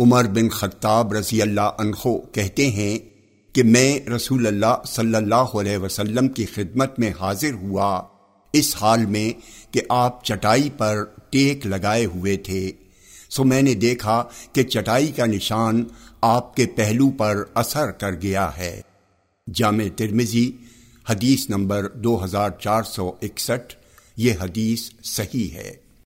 عمر بن خطاب رضی اللہ عنہ کہتے ہیں کہ میں رسول اللہ صلی اللہ علیہ وسلم کی خدمت میں حاضر ہوا، اس حال میں کہ آپ چٹائی پر ٹیک لگائے ہوئے تھے۔ سو میں نے دیکھا کہ چٹائی کا نشان آپ کے پہلو پر اثر کر گیا ہے۔ جامع ترمزی حدیث نمبر دو ہزار چار سو اکسٹھ، یہ حدیث صحیح ہے۔